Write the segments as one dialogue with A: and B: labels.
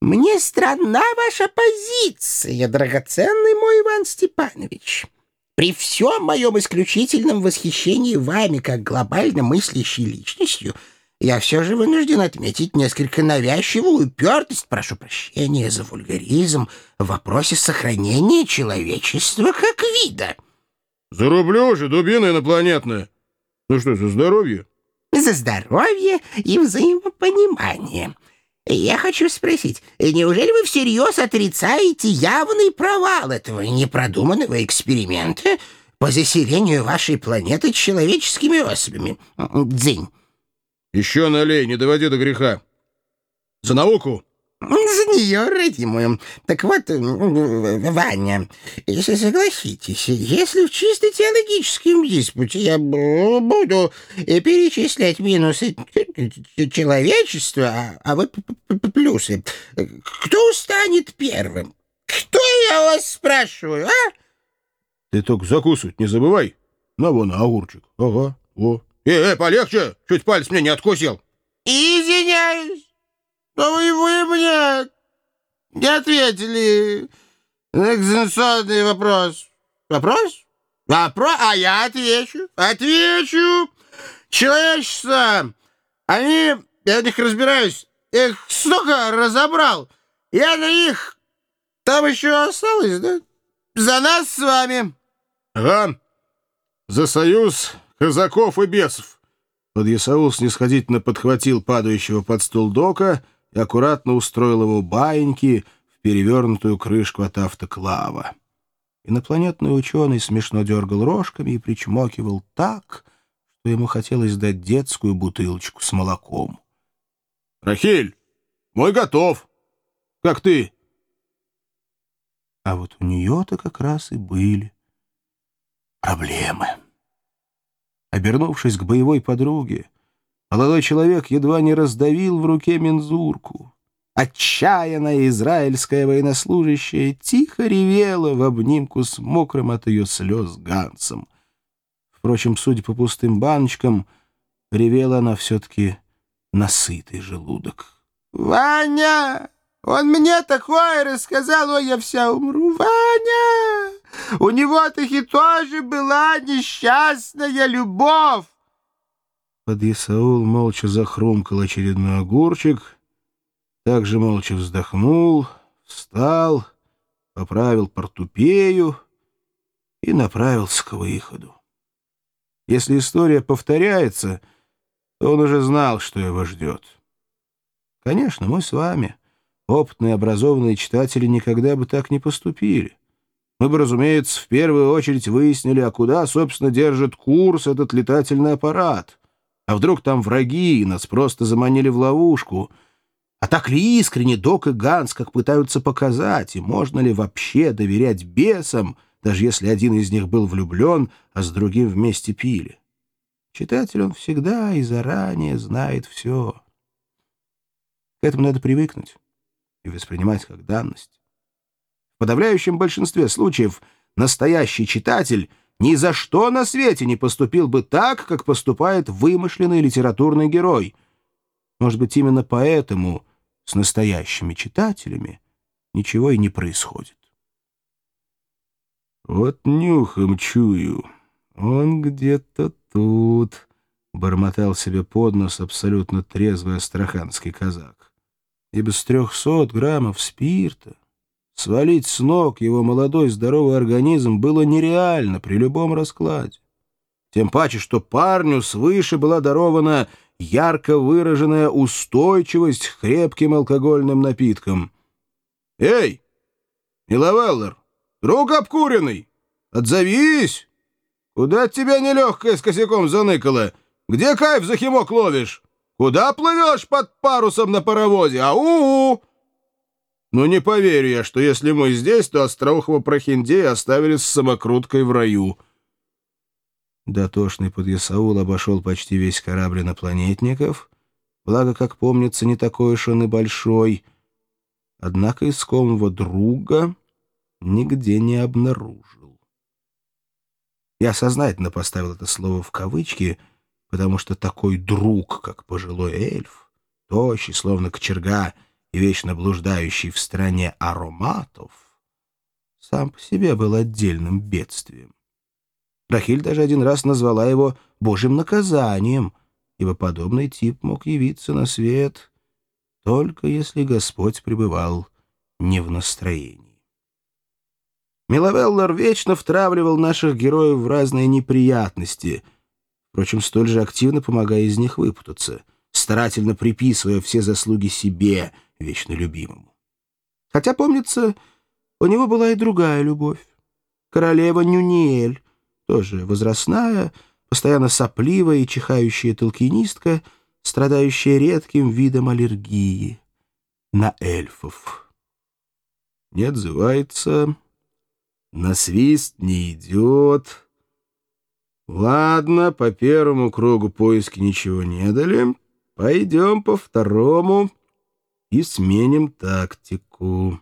A: Мне странна ваша позиция, драгоценный мой Иван Степанович. При всем моем исключительном восхищении вами как глобально мыслящей личностью, я все же вынужден отметить несколько навязчивую упертость, прошу прощения за вульгаризм, в вопросе сохранения человечества как вида.
B: Зарублю же, дубина инопланетная. Ну что, за здоровье?
A: За здоровье и взаимопонимание. Я хочу спросить, неужели вы всерьез отрицаете явный провал этого непродуманного эксперимента по заселению вашей планеты человеческими особями? Дзынь.
B: Еще налей, не доводи до греха. За науку!
A: За нее, родимую. Так вот, Ваня, если согласитесь, если в чисто теологическом диспуте я буду перечислять минусы человечества, а вы плюсы, кто станет первым? Кто я вас спрашиваю, а?
B: Ты только закусывать не забывай. На вон, огурчик. Ага, во. Эй, эй, полегче, чуть палец мне не откусил.
A: Извиняюсь. Но вы, вы мне не ответили на экзаменационный вопрос. Вопрос? Вопрос? А я отвечу. Отвечу. Человечество, они, я в них разбираюсь, их столько разобрал. Я на них... Там еще осталось, да? За нас с вами.
B: Ага. За союз казаков и бесов. Подъясаул снисходительно подхватил падающего под стул дока — и аккуратно устроил его баиньки в перевернутую крышку от автоклава. Инопланетный ученый смешно дергал рожками и причмокивал так, что ему хотелось дать детскую бутылочку с молоком. «Рахиль, мой готов! Как ты?» А вот у нее-то как раз и были проблемы. Обернувшись к боевой подруге, Молодой человек едва не раздавил в руке мензурку. Отчаянная израильская военнослужащая тихо ревела в обнимку с мокрым от ее слез Гансом. Впрочем, судя по пустым баночкам, ревела она все-таки насытый желудок.
A: «Ваня! Он мне такое рассказал, ой, я вся умру! Ваня! У него-таки тоже была несчастная любовь!»
B: Подъясаул молча захрумкал очередной огурчик, также молча вздохнул, встал, поправил портупею и направился к выходу. Если история повторяется, то он уже знал, что его ждет. Конечно, мы с вами, опытные образованные читатели, никогда бы так не поступили. Мы бы, разумеется, в первую очередь выяснили, а куда, собственно, держит курс этот летательный аппарат — а вдруг там враги, и нас просто заманили в ловушку? А так ли искренне Док и Ганс, как пытаются показать, и можно ли вообще доверять бесам, даже если один из них был влюблен, а с другим вместе пили? Читатель он всегда и заранее знает все. К этому надо привыкнуть и воспринимать как данность. В подавляющем большинстве случаев настоящий читатель — ни за что на свете не поступил бы так, как поступает вымышленный литературный герой. Может быть, именно поэтому с настоящими читателями ничего и не происходит. «Вот нюхом чую, он где-то тут», — бормотал себе под нос абсолютно трезвый астраханский казак. «И без трехсот граммов спирта Свалить с ног его молодой здоровый организм было нереально при любом раскладе. Тем паче, что парню свыше была дарована ярко выраженная устойчивость к крепким алкогольным напиткам. «Эй, Миловеллер, друг обкуренный, отзовись! Куда тебя нелегкая с косяком заныкала? Где кайф за химок ловишь? Куда плывешь под парусом на паровозе? Ау!» Но не поверю я, что если мы здесь, то остроухого прохиндея оставили с самокруткой в раю. Дотошный подъясаул обошел почти весь корабль инопланетников, благо, как помнится, не такой уж он и большой, однако искомого друга нигде не обнаружил. Я сознательно поставил это слово в кавычки, потому что такой друг, как пожилой эльф, тощий, словно кочерга, вечно блуждающий в стране ароматов, сам по себе был отдельным бедствием. Рахиль даже один раз назвала его «божьим наказанием», ибо подобный тип мог явиться на свет только если Господь пребывал не в настроении. Миловеллар вечно втравливал наших героев в разные неприятности, впрочем, столь же активно помогая из них выпутаться, старательно приписывая все заслуги себе, вечно любимому. Хотя, помнится, у него была и другая любовь. Королева Нюниэль, тоже возрастная, постоянно сопливая и чихающая толкинистка, страдающая редким видом аллергии на эльфов. Не отзывается, на свист не идет. Ладно, по первому кругу поиски ничего не дали. Пойдем по второму и сменим тактику.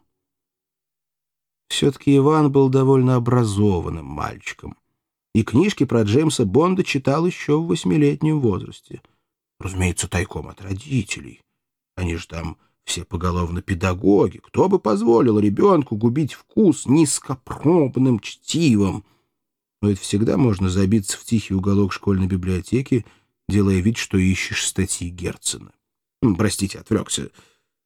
B: Все-таки Иван был довольно образованным мальчиком. И книжки про Джеймса Бонда читал еще в восьмилетнем возрасте. Разумеется, тайком от родителей. Они же там все поголовно педагоги. Кто бы позволил ребенку губить вкус низкопробным чтивом? Но ведь всегда можно забиться в тихий уголок школьной библиотеки, делая вид, что ищешь статьи Герцена. Простите, отвлекся.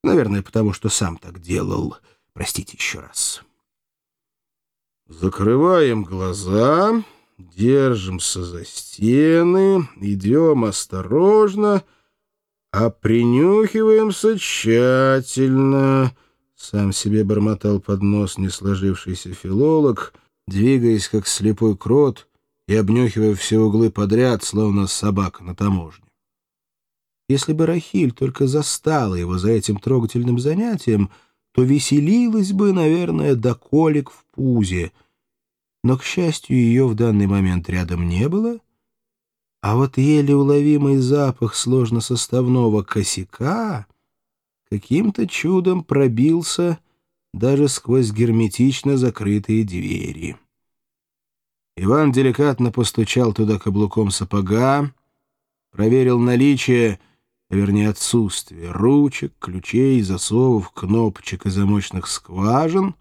B: Наверное, потому что сам так делал. Простите еще раз. Закрываем глаза, держимся за стены, идем осторожно, а принюхиваемся тщательно. Сам себе бормотал под нос несложившийся филолог, двигаясь как слепой крот и обнюхивая все углы подряд, словно собака на таможне. Если бы Рахиль только застала его за этим трогательным занятием — то веселилась бы, наверное, до колик в пузе. Но, к счастью, ее в данный момент рядом не было, а вот еле уловимый запах сложносоставного косяка каким-то чудом пробился даже сквозь герметично закрытые двери. Иван деликатно постучал туда каблуком сапога, проверил наличие вернее отсутствие ручек, ключей, засовов, кнопочек и замочных скважин,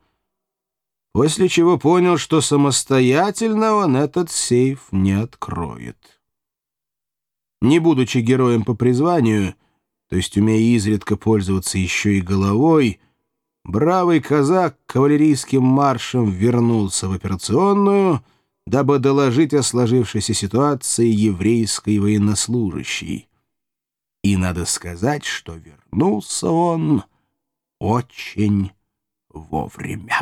B: после чего понял, что самостоятельно он этот сейф не откроет. Не будучи героем по призванию, то есть умея изредка пользоваться еще и головой, бравый казак кавалерийским маршем вернулся в операционную, дабы доложить о сложившейся ситуации еврейской военнослужащей. И надо сказать, что вернулся он очень вовремя.